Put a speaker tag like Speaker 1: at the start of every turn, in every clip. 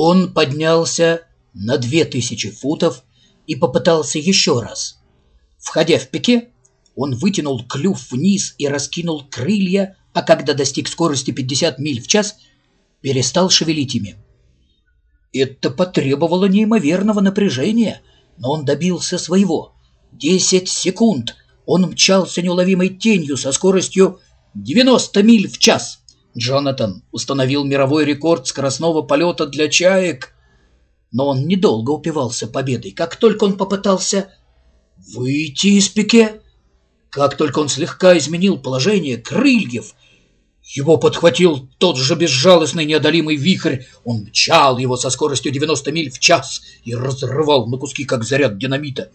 Speaker 1: Он поднялся на две тысячи футов и попытался еще раз. Входя в пике, он вытянул клюв вниз и раскинул крылья, а когда достиг скорости 50 миль в час, перестал шевелить ими. Это потребовало неимоверного напряжения, но он добился своего. Десять секунд он мчался неуловимой тенью со скоростью 90 миль в час. Джонатан установил мировой рекорд скоростного полета для чаек, но он недолго упивался победой. Как только он попытался выйти из пике, как только он слегка изменил положение крыльев, его подхватил тот же безжалостный неодолимый вихрь. Он мчал его со скоростью 90 миль в час и разрывал на куски, как заряд динамита.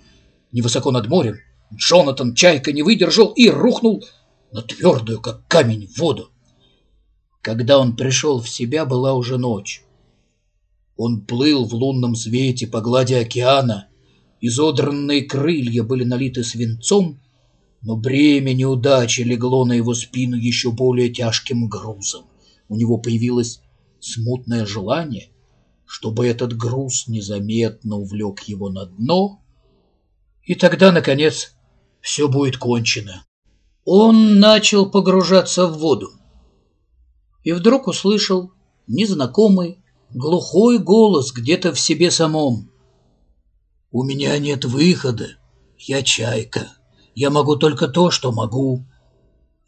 Speaker 1: Невысоко над морем Джонатан Чайка не выдержал и рухнул на твердую, как камень, воду. Когда он пришел в себя, была уже ночь. Он плыл в лунном свете по глади океана. Изодранные крылья были налиты свинцом, но бремя неудачи легло на его спину еще более тяжким грузом. У него появилось смутное желание, чтобы этот груз незаметно увлек его на дно, и тогда, наконец, все будет кончено. Он начал погружаться в воду и вдруг услышал незнакомый, глухой голос где-то в себе самом. «У меня нет выхода, я чайка». Я могу только то, что могу.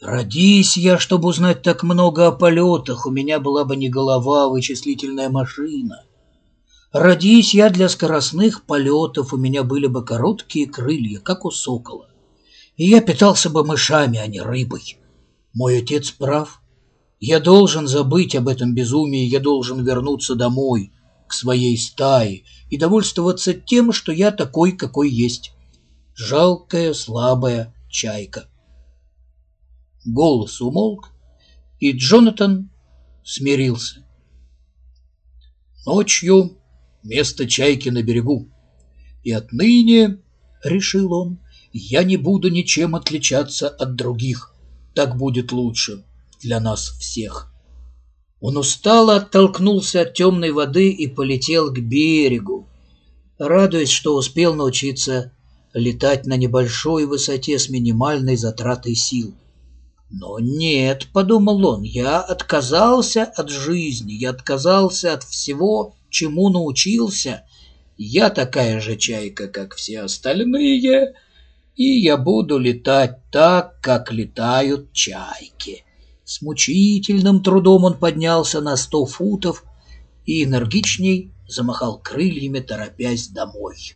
Speaker 1: Родись я, чтобы узнать так много о полетах, у меня была бы не голова, а вычислительная машина. Родись я для скоростных полетов, у меня были бы короткие крылья, как у сокола. И я питался бы мышами, а не рыбой. Мой отец прав. Я должен забыть об этом безумии, я должен вернуться домой, к своей стае, и довольствоваться тем, что я такой, какой есть жалкая слабая чайка. Голос умолк, и Джонатан смирился. Ночью место чайки на берегу, и отныне, — решил он, — я не буду ничем отличаться от других. Так будет лучше для нас всех. Он устало оттолкнулся от темной воды и полетел к берегу, радуясь, что успел научиться летать на небольшой высоте с минимальной затратой сил. Но нет, подумал он, я отказался от жизни, я отказался от всего, чему научился. Я такая же чайка, как все остальные, и я буду летать так, как летают чайки. С мучительным трудом он поднялся на сто футов и энергичней замахал крыльями, торопясь домой.